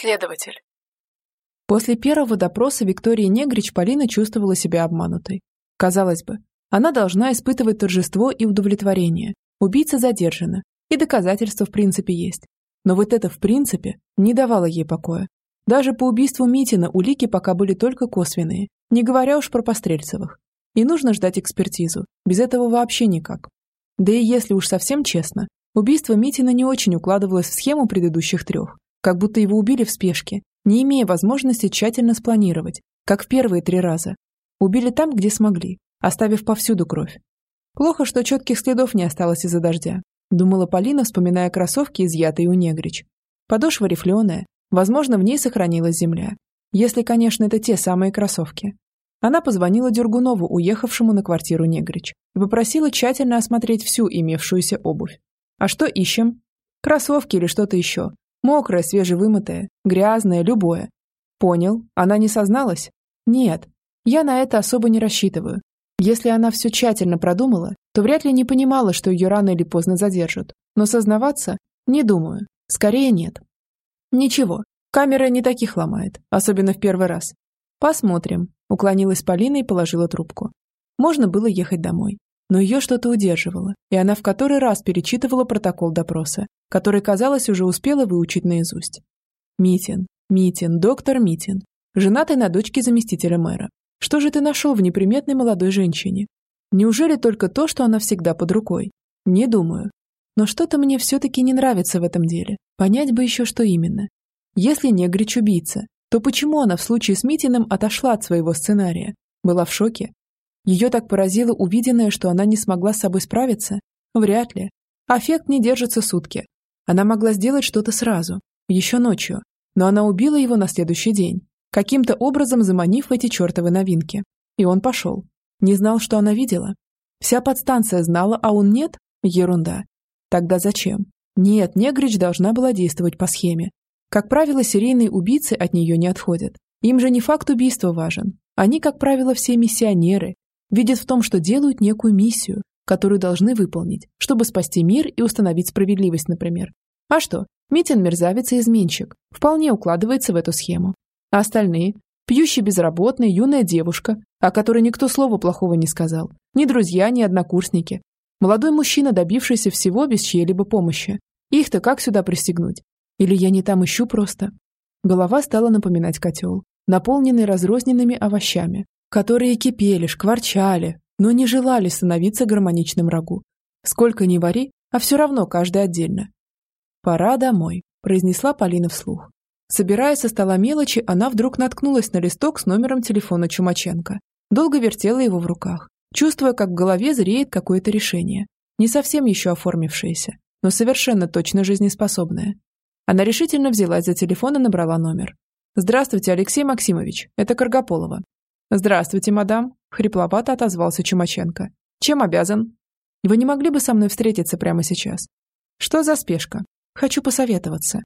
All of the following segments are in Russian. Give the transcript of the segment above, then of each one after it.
Следователь. После первого допроса Виктории Негрич Полина чувствовала себя обманутой. Казалось бы, она должна испытывать торжество и удовлетворение. Убийца задержана, и доказательства в принципе есть. Но вот это в принципе не давало ей покоя. Даже по убийству Митина улики пока были только косвенные, не говоря уж про Пострельцевых. И нужно ждать экспертизу, без этого вообще никак. Да и если уж совсем честно, убийство Митина не очень укладывалось в схему предыдущих трех, как будто его убили в спешке, не имея возможности тщательно спланировать, как в первые три раза. Убили там, где смогли, оставив повсюду кровь. Плохо, что четких следов не осталось из-за дождя, думала Полина, вспоминая кроссовки, изъятые у негрич. Подошва рифленая, возможно, в ней сохранилась земля. Если, конечно, это те самые кроссовки. Она позвонила Дергунову, уехавшему на квартиру негрич, и попросила тщательно осмотреть всю имевшуюся обувь. А что ищем? Кроссовки или что-то еще? Мокрое, свежевымытое, грязное, любое. Понял, она не созналась? Нет, я на это особо не рассчитываю. Если она все тщательно продумала, то вряд ли не понимала, что ее рано или поздно задержат. Но сознаваться? Не думаю. Скорее нет. Ничего, камера не таких ломает, особенно в первый раз. Посмотрим. Уклонилась Полина и положила трубку. Можно было ехать домой. Но ее что-то удерживало, и она в который раз перечитывала протокол допроса, который, казалось, уже успела выучить наизусть. Митин, Митин, доктор Митин, женатый на дочке заместителя мэра. Что же ты нашел в неприметной молодой женщине? Неужели только то, что она всегда под рукой? Не думаю. Но что-то мне все-таки не нравится в этом деле. Понять бы еще, что именно. Если Негрич убийца, то почему она в случае с Митиным отошла от своего сценария? Была в шоке? Ее так поразило увиденное, что она не смогла с собой справиться? Вряд ли. Аффект не держится сутки. Она могла сделать что-то сразу, еще ночью, но она убила его на следующий день каким-то образом заманив эти чертовы новинки. И он пошел. Не знал, что она видела. Вся подстанция знала, а он нет? Ерунда. Тогда зачем? Нет, Негрич должна была действовать по схеме. Как правило, серийные убийцы от нее не отходят. Им же не факт убийства важен. Они, как правило, все миссионеры. Видят в том, что делают некую миссию, которую должны выполнить, чтобы спасти мир и установить справедливость, например. А что? Митин мерзавец и изменщик. Вполне укладывается в эту схему. А остальные? Пьющий безработный, юная девушка, о которой никто слова плохого не сказал. Ни друзья, ни однокурсники. Молодой мужчина, добившийся всего без чьей-либо помощи. Их-то как сюда пристегнуть? Или я не там ищу просто? Голова стала напоминать котел, наполненный разрозненными овощами, которые кипели, шкварчали, но не желали становиться гармоничным рагу. Сколько ни вари, а все равно каждый отдельно. «Пора домой», – произнесла Полина вслух. Собирая со стола мелочи, она вдруг наткнулась на листок с номером телефона Чумаченко. Долго вертела его в руках, чувствуя, как в голове зреет какое-то решение. Не совсем еще оформившееся, но совершенно точно жизнеспособное. Она решительно взялась за телефон и набрала номер. «Здравствуйте, Алексей Максимович, это Каргополова». «Здравствуйте, мадам», — хрипловато отозвался Чумаченко. «Чем обязан?» «Вы не могли бы со мной встретиться прямо сейчас?» «Что за спешка? Хочу посоветоваться.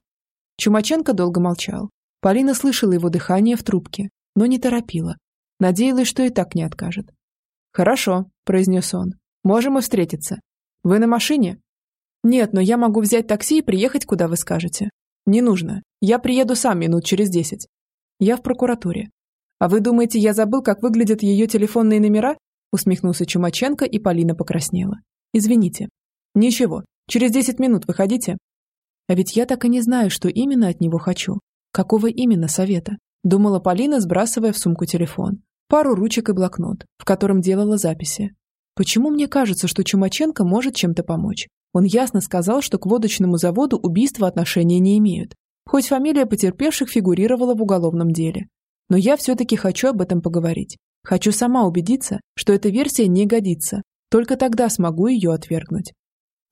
Чумаченко долго молчал. Полина слышала его дыхание в трубке, но не торопила. Надеялась, что и так не откажет. «Хорошо», – произнес он. «Можем и встретиться. Вы на машине?» «Нет, но я могу взять такси и приехать, куда вы скажете». «Не нужно. Я приеду сам минут через десять». «Я в прокуратуре». «А вы думаете, я забыл, как выглядят ее телефонные номера?» Усмехнулся Чумаченко, и Полина покраснела. «Извините». «Ничего. Через десять минут выходите?» А ведь я так и не знаю, что именно от него хочу. Какого именно совета? Думала Полина, сбрасывая в сумку телефон. Пару ручек и блокнот, в котором делала записи. Почему мне кажется, что Чумаченко может чем-то помочь? Он ясно сказал, что к водочному заводу убийства отношения не имеют, хоть фамилия потерпевших фигурировала в уголовном деле. Но я все-таки хочу об этом поговорить. Хочу сама убедиться, что эта версия не годится. Только тогда смогу ее отвергнуть.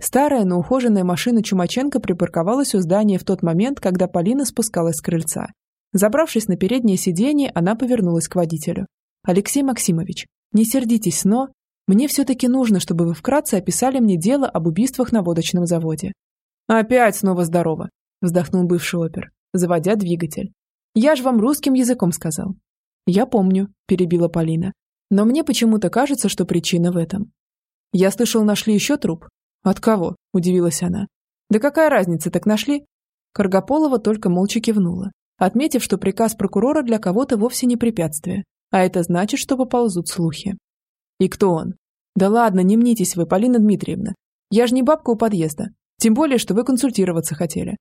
Старая, но ухоженная машина Чумаченко припарковалась у здания в тот момент, когда Полина спускалась с крыльца. Забравшись на переднее сиденье, она повернулась к водителю. «Алексей Максимович, не сердитесь, но... Мне все-таки нужно, чтобы вы вкратце описали мне дело об убийствах на водочном заводе». «Опять снова здорово», – вздохнул бывший опер, заводя двигатель. «Я же вам русским языком сказал». «Я помню», – перебила Полина. «Но мне почему-то кажется, что причина в этом». «Я слышал, нашли еще труп?» «От кого?» – удивилась она. «Да какая разница, так нашли?» Каргополова только молча кивнула. отметив, что приказ прокурора для кого-то вовсе не препятствие, а это значит, что поползут слухи. И кто он? Да ладно, не мнитесь вы, Полина Дмитриевна. Я же не бабка у подъезда. Тем более, что вы консультироваться хотели.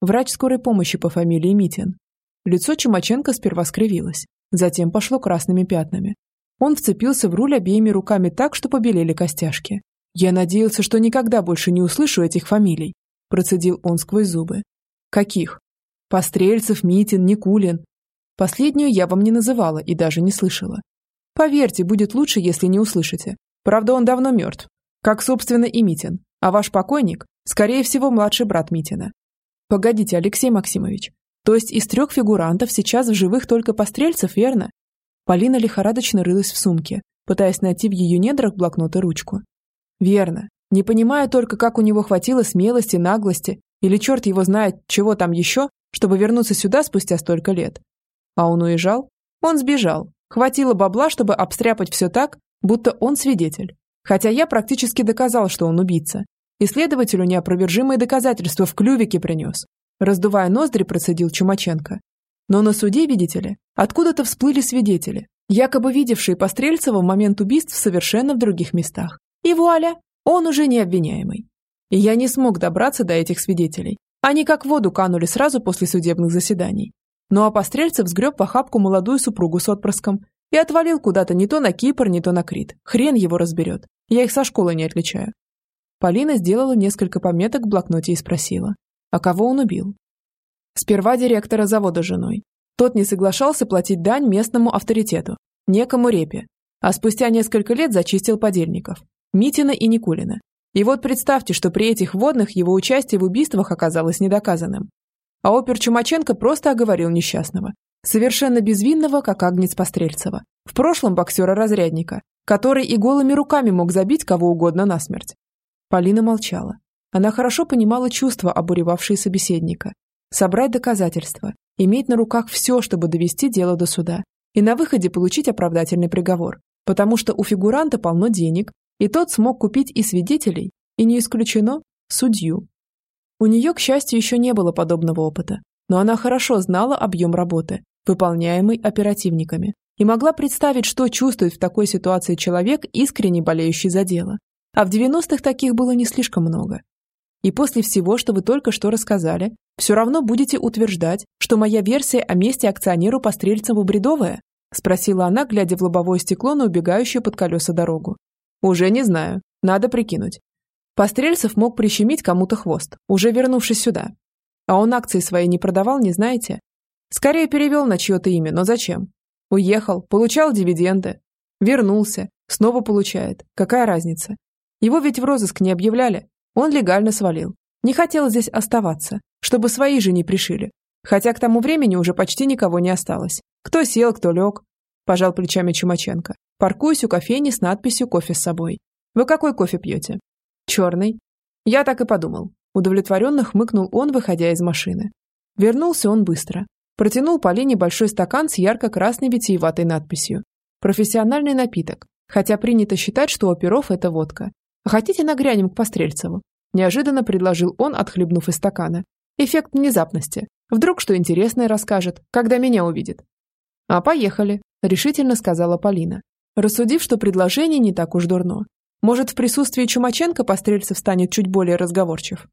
Врач скорой помощи по фамилии Митин. Лицо Чумаченко сперва скривилось, затем пошло красными пятнами. Он вцепился в руль обеими руками так, что побелели костяшки. «Я надеялся, что никогда больше не услышу этих фамилий», процедил он сквозь зубы. «Каких?» «Пострельцев, Митин, Никулин. Последнюю я вам не называла и даже не слышала. Поверьте, будет лучше, если не услышите. Правда, он давно мертв. Как, собственно, и Митин. А ваш покойник, скорее всего, младший брат Митина. Погодите, Алексей Максимович, то есть из трех фигурантов сейчас в живых только пострельцев, верно? Полина лихорадочно рылась в сумке, пытаясь найти в ее недрах блокнот и ручку. Верно. Не понимая только, как у него хватило смелости, наглости, или черт его знает, чего там еще, чтобы вернуться сюда спустя столько лет. А он уезжал? Он сбежал. Хватило бабла, чтобы обстряпать все так, будто он свидетель. Хотя я практически доказал, что он убийца. И следователю неопровержимые доказательства в клювике принес. Раздувая ноздри, процедил Чумаченко. Но на суде, видите ли, откуда-то всплыли свидетели, якобы видевшие Пострельцева в момент убийств совершенно в других местах. И вуаля, он уже не обвиняемый. И я не смог добраться до этих свидетелей. Они как в воду канули сразу после судебных заседаний. Ну а Пострельцев сгреб в охапку молодую супругу с отпрыском и отвалил куда-то не то на Кипр, не то на Крит. Хрен его разберет. Я их со школы не отличаю. Полина сделала несколько пометок в блокноте и спросила. А кого он убил? Сперва директора завода женой. Тот не соглашался платить дань местному авторитету, некому репе, а спустя несколько лет зачистил подельников – Митина и Никулина. И вот представьте, что при этих водных его участие в убийствах оказалось недоказанным. А опер Чумаченко просто оговорил несчастного. Совершенно безвинного, как Агнец Пострельцева. В прошлом боксера-разрядника, который и голыми руками мог забить кого угодно насмерть. Полина молчала. Она хорошо понимала чувства, обуревавшие собеседника. Собрать доказательства, иметь на руках все, чтобы довести дело до суда, и на выходе получить оправдательный приговор, потому что у фигуранта полно денег, и тот смог купить и свидетелей, и не исключено, судью. У нее, к счастью, еще не было подобного опыта, но она хорошо знала объем работы, выполняемый оперативниками, и могла представить, что чувствует в такой ситуации человек, искренне болеющий за дело. А в 90-х таких было не слишком много. И после всего, что вы только что рассказали, все равно будете утверждать, что моя версия о месте акционеру Пострельцеву бредовая?» – спросила она, глядя в лобовое стекло на убегающую под колеса дорогу. «Уже не знаю. Надо прикинуть. Пострельцев мог прищемить кому-то хвост, уже вернувшись сюда. А он акции свои не продавал, не знаете? Скорее перевел на чье-то имя, но зачем? Уехал, получал дивиденды. Вернулся, снова получает. Какая разница? Его ведь в розыск не объявляли, он легально свалил. Не хотел здесь оставаться, чтобы свои же не пришили. Хотя к тому времени уже почти никого не осталось. Кто сел, кто лег. Пожал плечами Чумаченко. Паркуюсь у кофейни с надписью «Кофе с собой». Вы какой кофе пьете? Черный. Я так и подумал. Удовлетворенно хмыкнул он, выходя из машины. Вернулся он быстро. Протянул Полине большой стакан с ярко-красной витиеватой надписью. Профессиональный напиток, хотя принято считать, что у оперов это водка. «Хотите нагрянем к Пострельцеву?» Неожиданно предложил он, отхлебнув из стакана. Эффект внезапности. Вдруг что интересное расскажет, когда меня увидит. «А поехали», – решительно сказала Полина, рассудив, что предложение не так уж дурно. Может, в присутствии Чумаченко Пострельцев станет чуть более разговорчив.